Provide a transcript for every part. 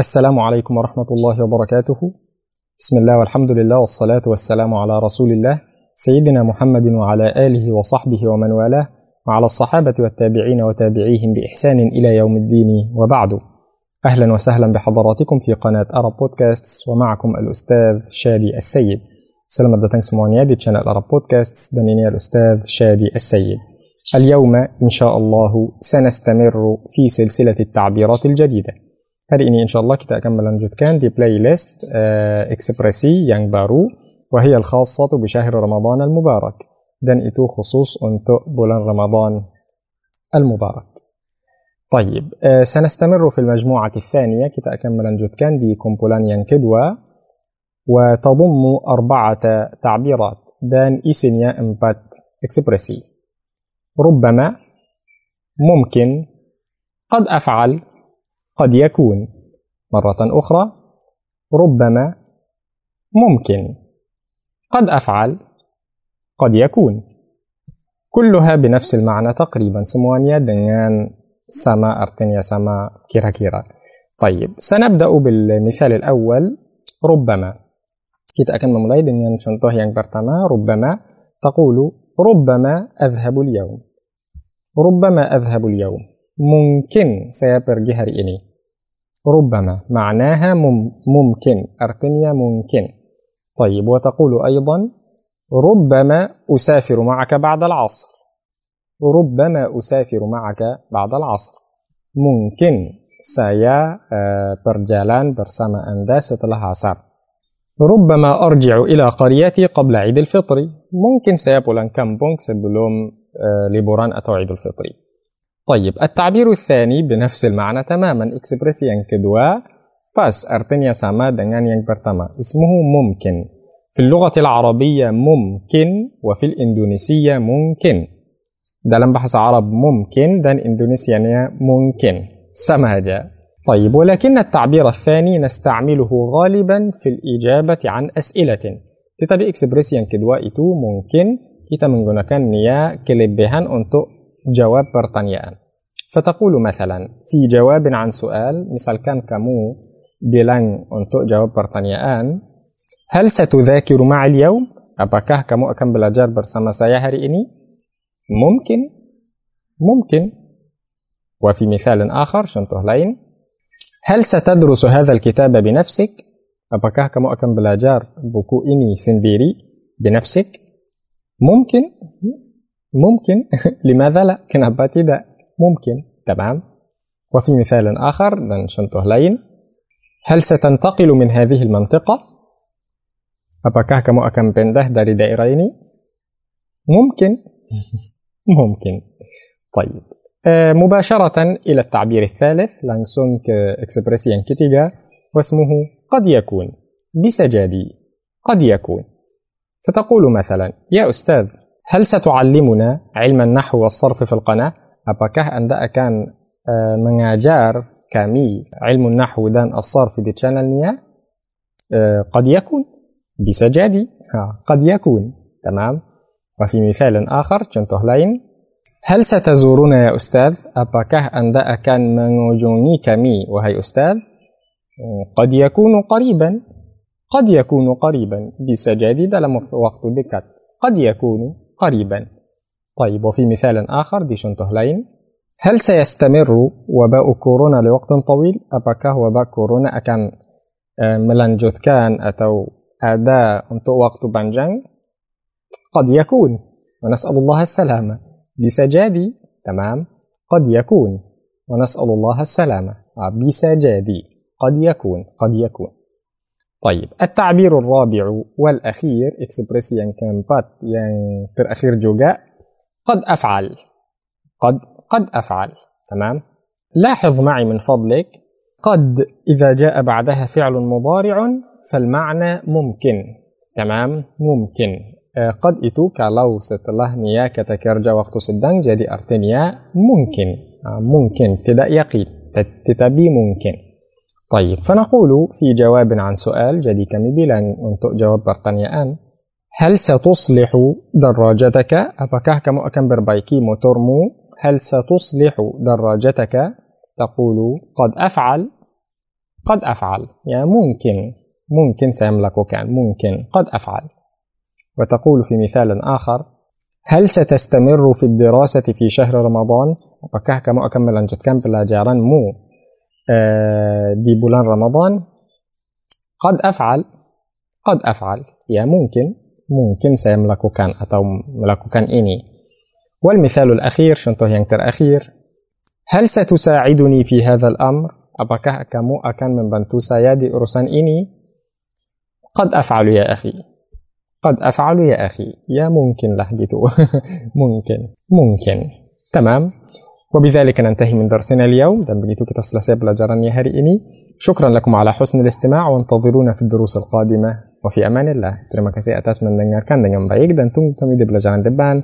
السلام عليكم ورحمة الله وبركاته. بسم الله والحمد لله والصلاة والسلام على رسول الله سيدنا محمد وعلى آله وصحبه ومن والاه وعلى الصحابة والتابعين وتابعيهم بإحسان إلى يوم الدين وبعد. أهلا وسهلا بحضراتكم في قناة أرب بودكاست ومعكم الأستاذ شادي السيد. datang semuanya di channel Arab Podcast dan ini الأستاذ شادي السيد. اليوم إن شاء الله سنستمر في سلسلة التعبيرات الجديدة. Hari ini insya Allah kita akan melanjutkan di playlist uh, ekspresi yang baru وهي الخاصة بشهر رمضان المبارك dan itu khusus untuk bulan Ramadan المبارك طيب uh, سنستمر في المجموعة الثانية kita akan melanjutkan di kumpulan yang kedua وتضم أربعة تعبيرات dan isinya empat ekspresi ربما ممكن قد أفعل قد يكون. مرة أخرى ربما ممكن. قد أفعل قد يكون. كلها بنفس المعنى تقريبا. semuanya dengan sama artinya sama kira-kira طيب سنبدأ بالمثال الأول. ربما. kita akan memulai dengan contoh yang pertama ربما تقول ربما أذهب اليوم. ربما أذهب اليوم. mungkin saya pergi hari ini ربما معناها ممكن أرتنيا ممكن. طيب وتقول أيضا ربما أسافر معك بعد العصر. ربما أسافر معك بعد العصر. mungkin saya uh, berjalan bersama Anda setelah asar ربما أرجع إلى قريتي قبل عيد الفطر. mungkin saya pulang kampung sebelum uh, liburan atau Idul Fitri طيب التعبير الثاني بنفس المعنى تماما اكسبريسي yang kedua pas artinya sama dengan yang pertama اسمه ممكن في اللغة العربية ممكن وفي الإندونيسية ممكن dalam bahasa Arab ممكن dan Indonesianya mungkin sama aja طيب ولكن التعبير الثاني نستعمله غالبا في الإجابة عن أسئلة tetapi ekspresi yang kedua itu mungkin kita menggunakannya kelebihan untuk جواب pertanyaan. فتقول مثلا في جواب عن سؤال مثل كان كمو بلان أنتو جواب برطانيان هل ستذاكر مع اليوم؟ أباكاه كمو أكم بلاجار برسما سيهر إني؟ ممكن ممكن وفي مثال آخر شنطه لين هل ستدرس هذا الكتاب بنفسك؟ أباكاه كمو أكم بلاجار بكو إني سنديري بنفسك؟ ممكن ممكن لماذا لا؟ كنا باتي ده ممكن. تمام؟ وفي مثال آخر contoh lain هل ستنتقل من هذه المنطقة؟ apakah kamu akan pindah dari daerah ini ممكن. ممكن. طيب. مباشرة إلى التعبير الثالث. langsung ke ekspresi yang ketiga واسمه قد يكون. بسجادي قد يكون. فتقول مثلا يا أستاذ هل ستعلمنا علم النحو والصرف في القناة؟ Apakah Anda akan uh, mengajar kami ilmu nahwu dan as-sarf di channelnya? Uh, قد يكون bisa jadi ha, قد يكون تمام وفي مثال آخر contoh lain هل ستزورنا يا أستاذ؟ Apakah Anda akan mengunjungi kami wahai Ustaz? قد يكون قريبا قد يكون قريبا bisa jadi dalam waktu dekat قد يكون قريبا طيب وفي مثال آخر دي contoh lain هل سيستمر وباء كورونا لوقت طويل؟ apakah wabak corona akan uh, melanjutkan atau ada untuk waktu panjang قد يكون. ونسأل الله السلامة. jadi تمام. قد يكون. ونسأل الله السلامة. bisa jadi قد يكون. قد يكون. طيب التعبير الرابع والأخير إكسبريسي yang keempat yang terakhir juga قد أفعل. قد قد أفعل. تمام؟ لاحظ معي من فضلك قد إذا جاء بعدها فعل مضارع فالمعنى ممكن. تمام؟ ممكن. آه، قد itu kalau setelahnya kata kerja waktu sedang jadi artinya ممكن. آه، ممكن. tidak yakin. tetapi ممكن. طيب فنقول في جواب عن سؤال jadi kami bilang an jawab pertanyaan. هل ستصلح دراجتك؟ apakah kamu akan perbaiki motormu هل ستصلح دراجتك؟ تقول قد أفعل. قد أفعل. يعني ممكن. ممكن سيملكك. ممكن. قد أفعل. وتقول في مثال آخر هل ستستمر في الدراسة في شهر رمضان؟ apakah kamu akan melanjutkan pelajaranmu uh, di bulan Ramadan? قد أفعل. قد أفعل. ya mungkin mungkin saya melakukan atau melakukan ini والمثال الأخير contoh yang terakhir هل ستساعدني في هذا الأمر apakah kamu akan membantu saya di urusan ini قد أفعل يا أخي قد أفعل يا أخي يا ممكن lah gitu mungkin mungkin تمام وبذلك ننتهي من درسنا اليوم dan begitu kita selesai pelajarannya hari ini شكرا لكم على حسن الاستماع وانتظرونا في الدروس القادمة. وفي أمان الله. terima kasih atas mendengarkan dengan baik dan tunggu kami di pelajaran depan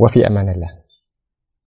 وفي أمان الله.